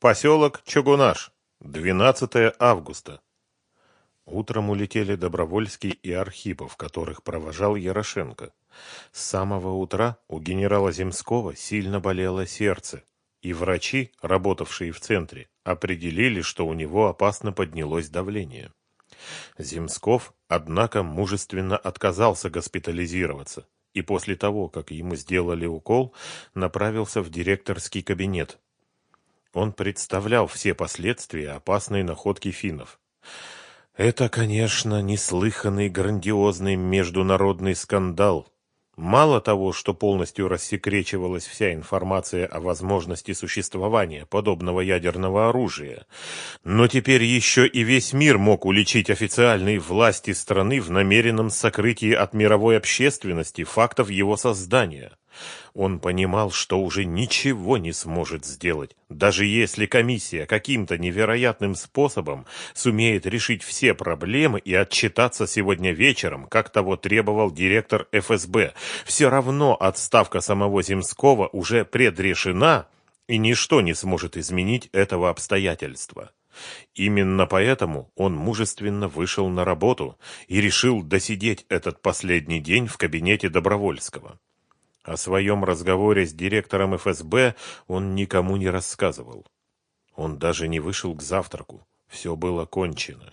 Поселок Чугунаш. 12 августа. Утром улетели Добровольский и Архипов, которых провожал Ярошенко. С самого утра у генерала Земского сильно болело сердце, и врачи, работавшие в центре, определили, что у него опасно поднялось давление. Земсков, однако, мужественно отказался госпитализироваться и после того, как ему сделали укол, направился в директорский кабинет. Он представлял все последствия опасной находки финнов. Это, конечно, неслыханный грандиозный международный скандал. Мало того, что полностью рассекречивалась вся информация о возможности существования подобного ядерного оружия, но теперь еще и весь мир мог уличить официальные власти страны в намеренном сокрытии от мировой общественности фактов его создания. Он понимал, что уже ничего не сможет сделать, даже если комиссия каким-то невероятным способом сумеет решить все проблемы и отчитаться сегодня вечером, как того требовал директор ФСБ. Все равно отставка самого Земского уже предрешена, и ничто не сможет изменить этого обстоятельства. Именно поэтому он мужественно вышел на работу и решил досидеть этот последний день в кабинете Добровольского. О своем разговоре с директором ФСБ он никому не рассказывал. Он даже не вышел к завтраку. Все было кончено.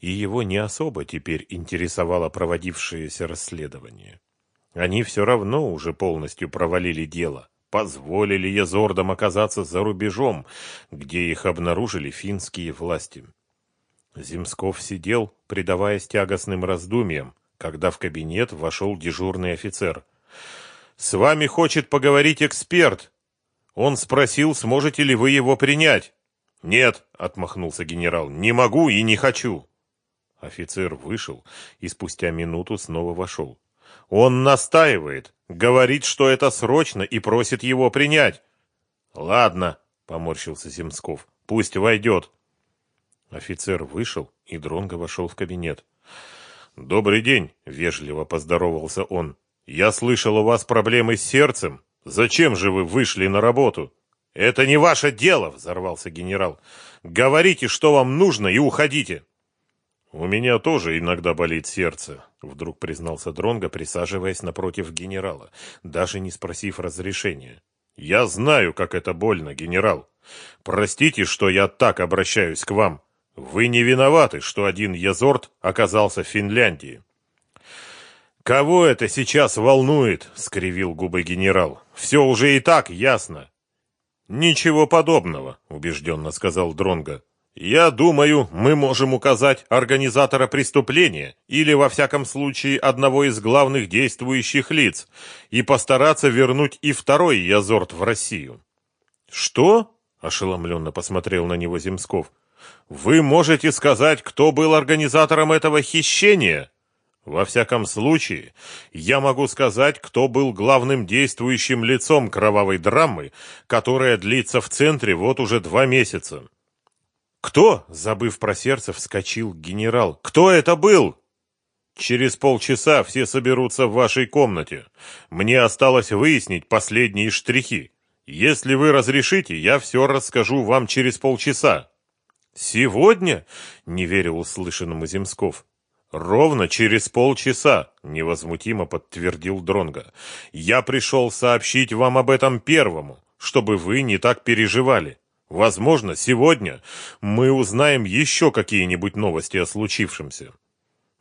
И его не особо теперь интересовало проводившееся расследование. Они все равно уже полностью провалили дело. Позволили Езордам оказаться за рубежом, где их обнаружили финские власти. Земсков сидел, предаваясь тягостным раздумьям, когда в кабинет вошел дежурный офицер – с вами хочет поговорить эксперт. Он спросил, сможете ли вы его принять. Нет, отмахнулся генерал, не могу и не хочу. Офицер вышел и спустя минуту снова вошел. Он настаивает, говорит, что это срочно и просит его принять. Ладно, поморщился Земсков, пусть войдет. Офицер вышел, и Дронго вошел в кабинет. «Добрый день», — вежливо поздоровался он. «Я слышал, у вас проблемы с сердцем. Зачем же вы вышли на работу?» «Это не ваше дело!» — взорвался генерал. «Говорите, что вам нужно, и уходите!» «У меня тоже иногда болит сердце», — вдруг признался Дронго, присаживаясь напротив генерала, даже не спросив разрешения. «Я знаю, как это больно, генерал. Простите, что я так обращаюсь к вам. Вы не виноваты, что один Езорт оказался в Финляндии. «Кого это сейчас волнует?» — скривил губы генерал. «Все уже и так ясно». «Ничего подобного», — убежденно сказал Дронго. «Я думаю, мы можем указать организатора преступления или, во всяком случае, одного из главных действующих лиц и постараться вернуть и второй Язорт в Россию». «Что?» — ошеломленно посмотрел на него Земсков. «Вы можете сказать, кто был организатором этого хищения?» Во всяком случае, я могу сказать, кто был главным действующим лицом кровавой драмы, которая длится в центре вот уже два месяца. Кто, забыв про сердце, вскочил генерал. Кто это был? Через полчаса все соберутся в вашей комнате. Мне осталось выяснить последние штрихи. Если вы разрешите, я все расскажу вам через полчаса. Сегодня? Не верил услышанному Земсков. Ровно через полчаса, невозмутимо подтвердил Дронга. Я пришел сообщить вам об этом первому, чтобы вы не так переживали. Возможно, сегодня мы узнаем еще какие-нибудь новости о случившемся.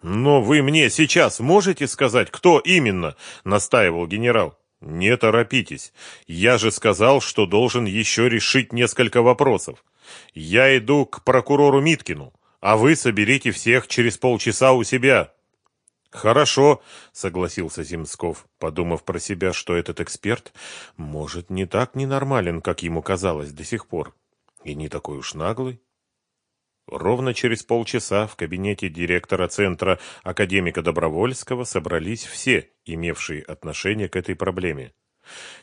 Но вы мне сейчас можете сказать, кто именно, настаивал генерал. Не торопитесь. Я же сказал, что должен еще решить несколько вопросов. Я иду к прокурору Миткину а вы соберите всех через полчаса у себя. Хорошо, согласился Земсков, подумав про себя, что этот эксперт может не так ненормален, как ему казалось до сих пор, и не такой уж наглый. Ровно через полчаса в кабинете директора центра академика Добровольского собрались все, имевшие отношение к этой проблеме.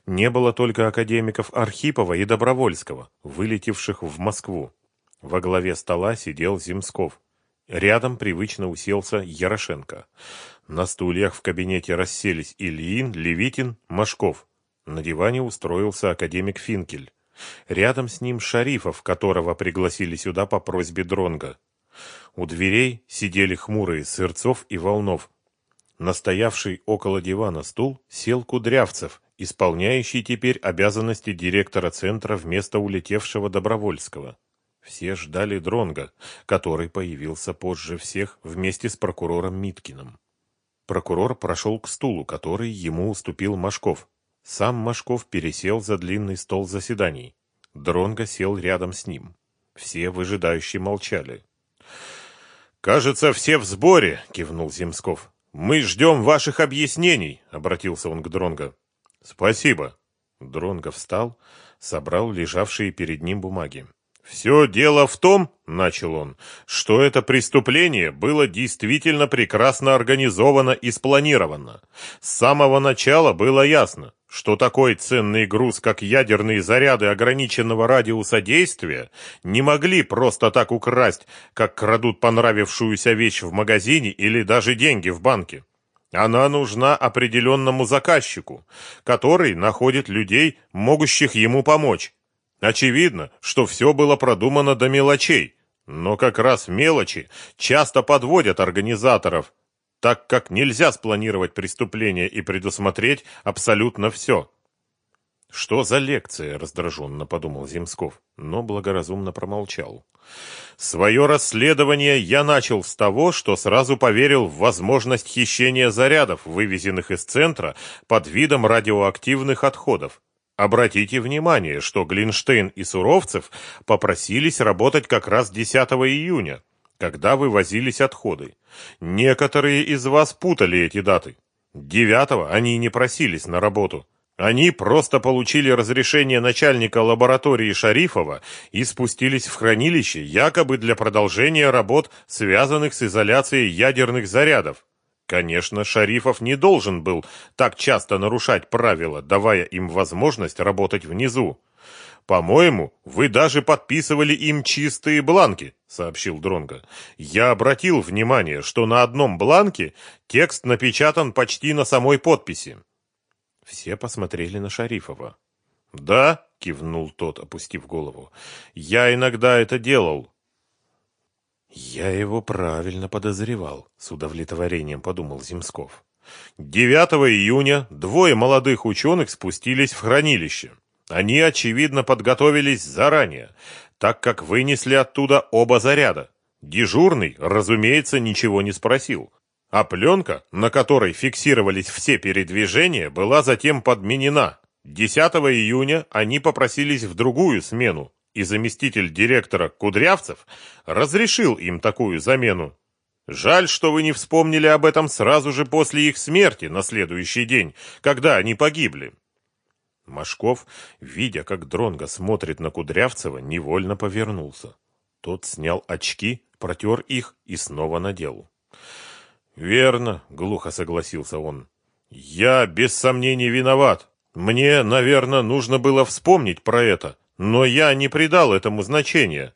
Не было только академиков Архипова и Добровольского, вылетевших в Москву. Во главе стола сидел Земсков. Рядом привычно уселся Ярошенко. На стульях в кабинете расселись Ильин, Левитин, Машков. На диване устроился академик Финкель. Рядом с ним Шарифов, которого пригласили сюда по просьбе Дронга. У дверей сидели хмурые Сырцов и Волнов. Настоявший около дивана стул сел Кудрявцев, исполняющий теперь обязанности директора центра вместо улетевшего Добровольского. Все ждали Дронга, который появился позже всех вместе с прокурором Миткиным. Прокурор прошел к стулу, который ему уступил Машков. Сам Машков пересел за длинный стол заседаний. Дронга сел рядом с ним. Все выжидающие молчали. «Кажется, все в сборе», — кивнул Земсков. «Мы ждем ваших объяснений», — обратился он к Дронго. «Спасибо». Дронго встал, собрал лежавшие перед ним бумаги. «Все дело в том, — начал он, — что это преступление было действительно прекрасно организовано и спланировано. С самого начала было ясно, что такой ценный груз, как ядерные заряды ограниченного радиуса действия, не могли просто так украсть, как крадут понравившуюся вещь в магазине или даже деньги в банке. Она нужна определенному заказчику, который находит людей, могущих ему помочь. Очевидно, что все было продумано до мелочей, но как раз мелочи часто подводят организаторов, так как нельзя спланировать преступление и предусмотреть абсолютно все. «Что за лекция?» – раздраженно подумал Земсков, но благоразумно промолчал. «Свое расследование я начал с того, что сразу поверил в возможность хищения зарядов, вывезенных из центра под видом радиоактивных отходов. Обратите внимание, что Глинштейн и Суровцев попросились работать как раз 10 июня, когда вывозились отходы. Некоторые из вас путали эти даты. 9 они не просились на работу. Они просто получили разрешение начальника лаборатории Шарифова и спустились в хранилище якобы для продолжения работ, связанных с изоляцией ядерных зарядов. Конечно, Шарифов не должен был так часто нарушать правила, давая им возможность работать внизу. По-моему, вы даже подписывали им чистые бланки, сообщил Дронга. Я обратил внимание, что на одном бланке текст напечатан почти на самой подписи. Все посмотрели на Шарифова. Да, кивнул тот, опустив голову. Я иногда это делал. Я его правильно подозревал, с удовлетворением подумал Земсков. 9 июня двое молодых ученых спустились в хранилище. Они, очевидно, подготовились заранее, так как вынесли оттуда оба заряда. Дежурный, разумеется, ничего не спросил. А пленка, на которой фиксировались все передвижения, была затем подменена. 10 июня они попросились в другую смену, и заместитель директора Кудрявцев разрешил им такую замену. Жаль, что вы не вспомнили об этом сразу же после их смерти на следующий день, когда они погибли. Машков, видя, как Дронго смотрит на Кудрявцева, невольно повернулся. Тот снял очки, протер их и снова надел. «Верно», — глухо согласился он. «Я без сомнений виноват. Мне, наверное, нужно было вспомнить про это, но я не придал этому значения.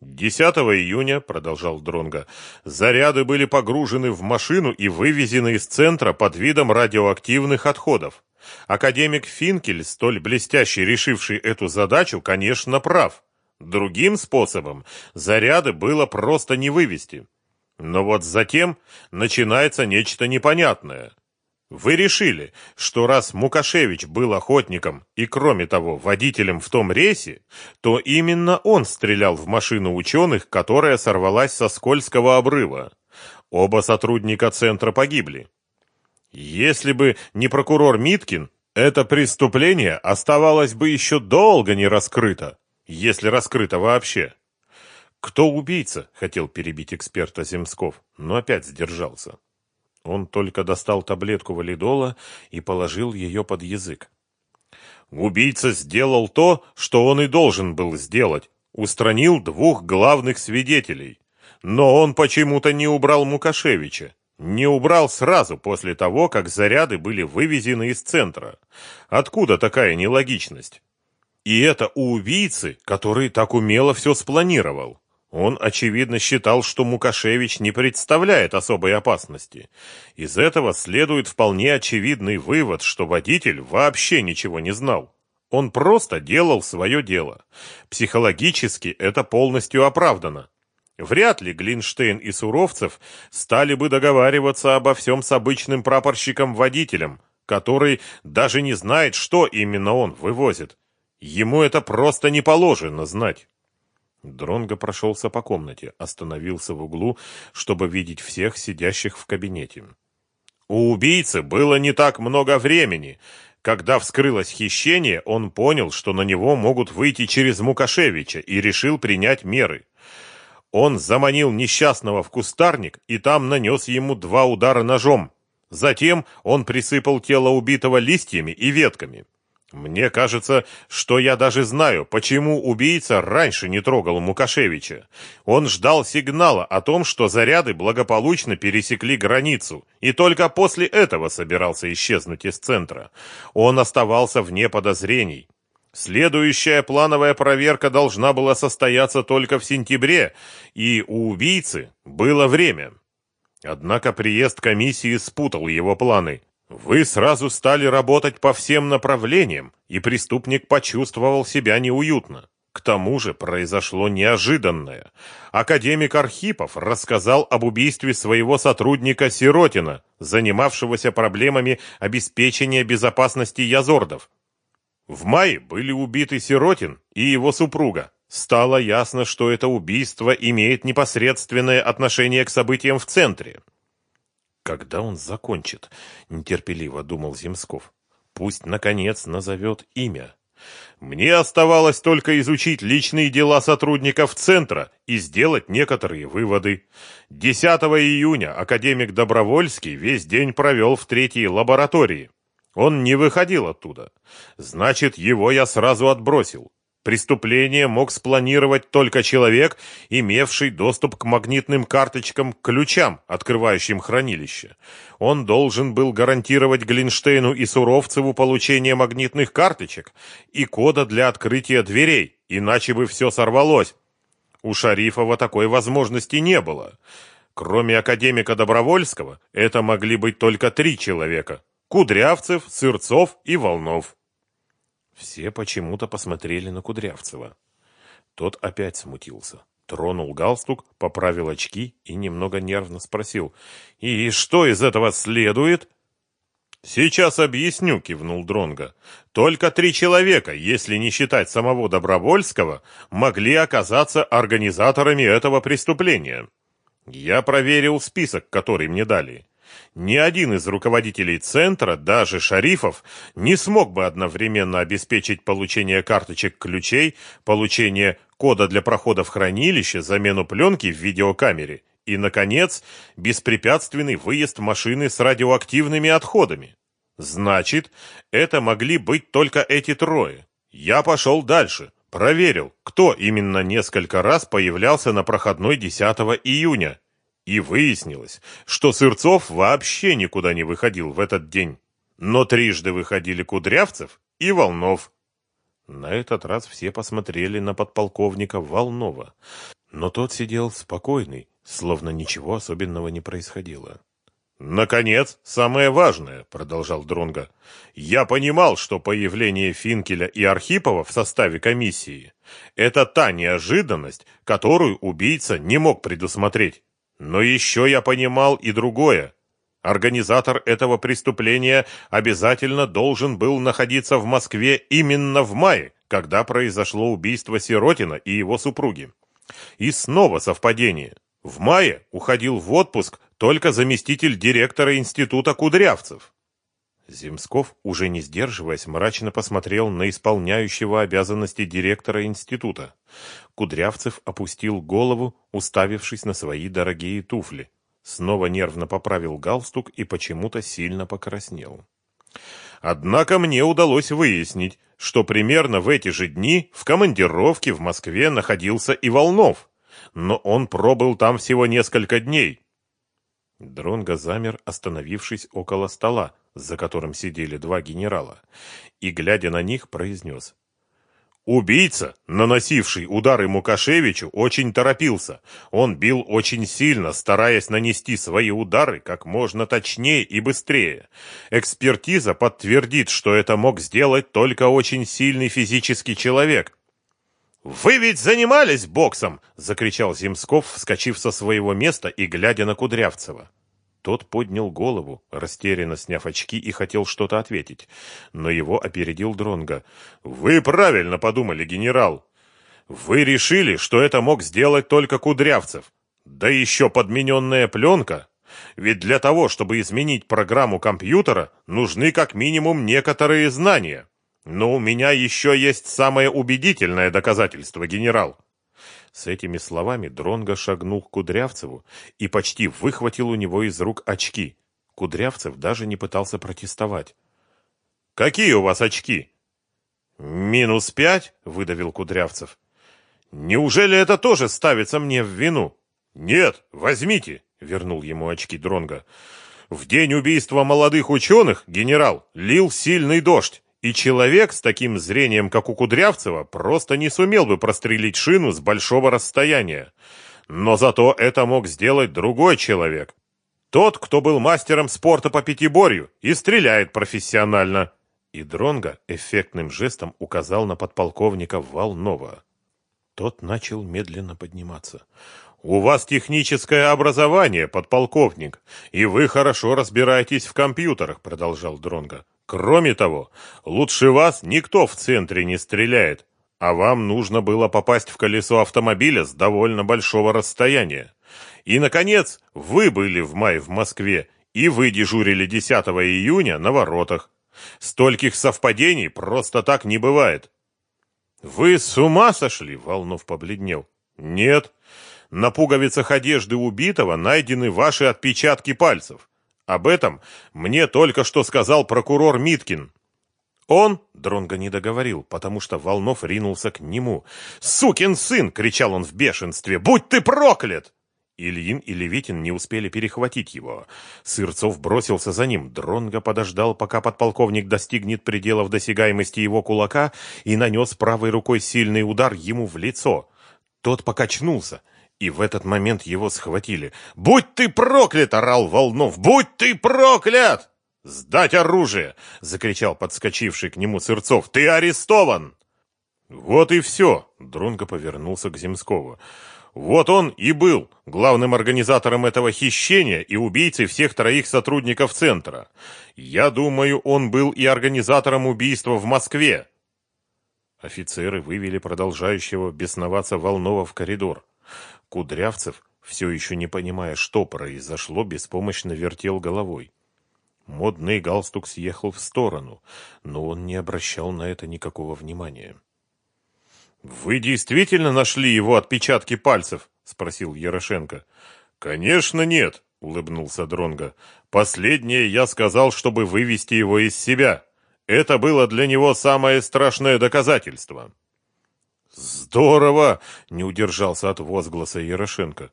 10 июня, продолжал Дронга, заряды были погружены в машину и вывезены из центра под видом радиоактивных отходов. Академик Финкель, столь блестяще решивший эту задачу, конечно, прав. Другим способом заряды было просто не вывести. Но вот затем начинается нечто непонятное. Вы решили, что раз Мукашевич был охотником и, кроме того, водителем в том рейсе, то именно он стрелял в машину ученых, которая сорвалась со скользкого обрыва. Оба сотрудника центра погибли. Если бы не прокурор Миткин, это преступление оставалось бы еще долго не раскрыто, если раскрыто вообще. Кто убийца? хотел перебить эксперта Земсков, но опять сдержался. Он только достал таблетку валидола и положил ее под язык. Убийца сделал то, что он и должен был сделать. Устранил двух главных свидетелей. Но он почему-то не убрал Мукашевича. Не убрал сразу после того, как заряды были вывезены из центра. Откуда такая нелогичность? И это у убийцы, который так умело все спланировал. Он, очевидно, считал, что Мукашевич не представляет особой опасности. Из этого следует вполне очевидный вывод, что водитель вообще ничего не знал. Он просто делал свое дело. Психологически это полностью оправдано. Вряд ли Глинштейн и Суровцев стали бы договариваться обо всем с обычным прапорщиком-водителем, который даже не знает, что именно он вывозит. Ему это просто не положено знать. Дронго прошелся по комнате, остановился в углу, чтобы видеть всех сидящих в кабинете. У убийцы было не так много времени. Когда вскрылось хищение, он понял, что на него могут выйти через Мукашевича и решил принять меры. Он заманил несчастного в кустарник и там нанес ему два удара ножом. Затем он присыпал тело убитого листьями и ветками. Мне кажется, что я даже знаю, почему убийца раньше не трогал Мукашевича. Он ждал сигнала о том, что заряды благополучно пересекли границу, и только после этого собирался исчезнуть из центра. Он оставался вне подозрений. Следующая плановая проверка должна была состояться только в сентябре, и у убийцы было время. Однако приезд комиссии спутал его планы. Вы сразу стали работать по всем направлениям, и преступник почувствовал себя неуютно. К тому же произошло неожиданное. Академик Архипов рассказал об убийстве своего сотрудника Сиротина, занимавшегося проблемами обеспечения безопасности язордов. В мае были убиты Сиротин и его супруга. Стало ясно, что это убийство имеет непосредственное отношение к событиям в центре. Когда он закончит? Нетерпеливо думал Земсков. Пусть, наконец, назовет имя. Мне оставалось только изучить личные дела сотрудников центра и сделать некоторые выводы. 10 июня академик Добровольский весь день провел в третьей лаборатории. Он не выходил оттуда. Значит, его я сразу отбросил. Преступление мог спланировать только человек, имевший доступ к магнитным карточкам-ключам, открывающим хранилище. Он должен был гарантировать Глинштейну и Суровцеву получение магнитных карточек и кода для открытия дверей, иначе бы все сорвалось. У Шарифова такой возможности не было. Кроме академика Добровольского, это могли быть только три человека – Кудрявцев, Сырцов и Волнов. Все почему-то посмотрели на Кудрявцева. Тот опять смутился. Тронул галстук, поправил очки и немного нервно спросил. «И что из этого следует?» «Сейчас объясню», — кивнул Дронга. «Только три человека, если не считать самого Добровольского, могли оказаться организаторами этого преступления. Я проверил список, который мне дали. Ни один из руководителей центра, даже Шарифов, не смог бы одновременно обеспечить получение карточек ключей, получение кода для прохода в хранилище, замену пленки в видеокамере и, наконец, беспрепятственный выезд машины с радиоактивными отходами. Значит, это могли быть только эти трое. Я пошел дальше, проверил, кто именно несколько раз появлялся на проходной 10 июня и выяснилось, что Сырцов вообще никуда не выходил в этот день. Но трижды выходили Кудрявцев и Волнов. На этот раз все посмотрели на подполковника Волнова. Но тот сидел спокойный, словно ничего особенного не происходило. «Наконец, самое важное», — продолжал Дронга. «Я понимал, что появление Финкеля и Архипова в составе комиссии — это та неожиданность, которую убийца не мог предусмотреть. Но еще я понимал и другое. Организатор этого преступления обязательно должен был находиться в Москве именно в мае, когда произошло убийство Сиротина и его супруги. И снова совпадение. В мае уходил в отпуск только заместитель директора института Кудрявцев. Земсков, уже не сдерживаясь, мрачно посмотрел на исполняющего обязанности директора института. Кудрявцев опустил голову, уставившись на свои дорогие туфли. Снова нервно поправил галстук и почему-то сильно покраснел. Однако мне удалось выяснить, что примерно в эти же дни в командировке в Москве находился и Волнов, но он пробыл там всего несколько дней. Дронго замер, остановившись около стола, за которым сидели два генерала, и, глядя на них, произнес. Убийца, наносивший удары Мукашевичу, очень торопился. Он бил очень сильно, стараясь нанести свои удары как можно точнее и быстрее. Экспертиза подтвердит, что это мог сделать только очень сильный физический человек. «Вы ведь занимались боксом!» — закричал Земсков, вскочив со своего места и глядя на Кудрявцева. Тот поднял голову, растерянно сняв очки, и хотел что-то ответить, но его опередил Дронга. Вы правильно подумали, генерал. Вы решили, что это мог сделать только Кудрявцев. Да еще подмененная пленка. Ведь для того, чтобы изменить программу компьютера, нужны как минимум некоторые знания. Но у меня еще есть самое убедительное доказательство, генерал. С этими словами Дронго шагнул к Кудрявцеву и почти выхватил у него из рук очки. Кудрявцев даже не пытался протестовать. «Какие у вас очки?» «Минус пять?» — выдавил Кудрявцев. «Неужели это тоже ставится мне в вину?» «Нет, возьмите!» — вернул ему очки Дронго. «В день убийства молодых ученых, генерал, лил сильный дождь. И человек с таким зрением, как у Кудрявцева, просто не сумел бы прострелить шину с большого расстояния. Но зато это мог сделать другой человек. Тот, кто был мастером спорта по пятиборью и стреляет профессионально. И Дронга эффектным жестом указал на подполковника Волнова. Тот начал медленно подниматься. «У вас техническое образование, подполковник, и вы хорошо разбираетесь в компьютерах», — продолжал Дронга. Кроме того, лучше вас никто в центре не стреляет, а вам нужно было попасть в колесо автомобиля с довольно большого расстояния. И, наконец, вы были в мае в Москве, и вы дежурили 10 июня на воротах. Стольких совпадений просто так не бывает. Вы с ума сошли? Волнов побледнел. Нет. На пуговицах одежды убитого найдены ваши отпечатки пальцев. Об этом мне только что сказал прокурор Миткин. Он, Дронго не договорил, потому что Волнов ринулся к нему. «Сукин сын!» — кричал он в бешенстве. «Будь ты проклят!» Ильин и Левитин не успели перехватить его. Сырцов бросился за ним. Дронго подождал, пока подполковник достигнет пределов досягаемости его кулака и нанес правой рукой сильный удар ему в лицо. Тот покачнулся и в этот момент его схватили. «Будь ты проклят!» — орал Волнов. «Будь ты проклят!» «Сдать оружие!» — закричал подскочивший к нему Сырцов. «Ты арестован!» «Вот и все!» — Дронго повернулся к Земскову. «Вот он и был главным организатором этого хищения и убийцей всех троих сотрудников Центра. Я думаю, он был и организатором убийства в Москве». Офицеры вывели продолжающего бесноваться Волнова в коридор. Кудрявцев, все еще не понимая, что произошло, беспомощно вертел головой. Модный галстук съехал в сторону, но он не обращал на это никакого внимания. «Вы действительно нашли его отпечатки пальцев?» — спросил Ярошенко. «Конечно нет», — улыбнулся Дронга. «Последнее я сказал, чтобы вывести его из себя. Это было для него самое страшное доказательство». Здорово, не удержался от возгласа Ярошенко.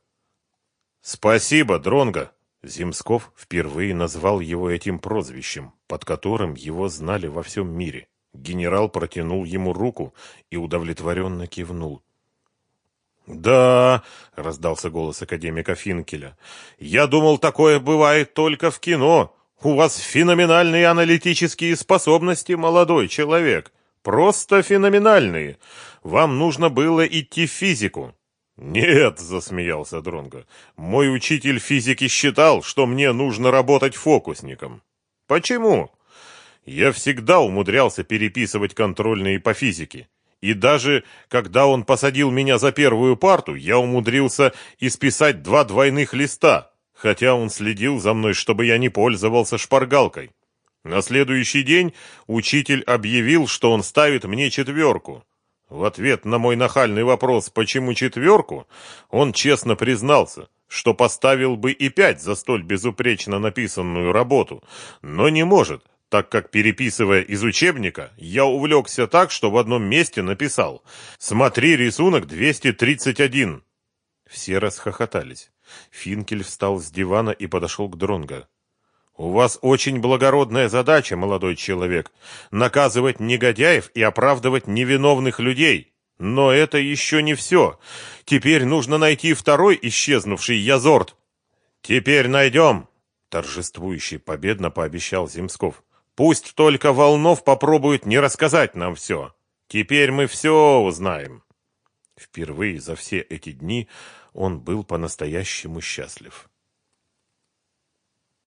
Спасибо, Дронга. Земсков впервые назвал его этим прозвищем, под которым его знали во всем мире. Генерал протянул ему руку и удовлетворенно кивнул. «Да», — раздался голос академика Финкеля, — «я думал, такое бывает только в кино. У вас феноменальные аналитические способности, молодой человек. Просто феноменальные. Вам нужно было идти в физику. Нет, засмеялся Дронго. Мой учитель физики считал, что мне нужно работать фокусником. Почему? Я всегда умудрялся переписывать контрольные по физике. И даже когда он посадил меня за первую парту, я умудрился исписать два двойных листа, хотя он следил за мной, чтобы я не пользовался шпаргалкой. На следующий день учитель объявил, что он ставит мне четверку. В ответ на мой нахальный вопрос «почему четверку?» он честно признался, что поставил бы и пять за столь безупречно написанную работу, но не может, так как, переписывая из учебника, я увлекся так, что в одном месте написал «Смотри рисунок 231». Все расхохотались. Финкель встал с дивана и подошел к Дронго. У вас очень благородная задача, молодой человек, наказывать негодяев и оправдывать невиновных людей. Но это еще не все. Теперь нужно найти второй исчезнувший Язорт. Теперь найдем, торжествующий победно пообещал Земсков. Пусть только Волнов попробует не рассказать нам все. Теперь мы все узнаем. Впервые за все эти дни он был по-настоящему счастлив.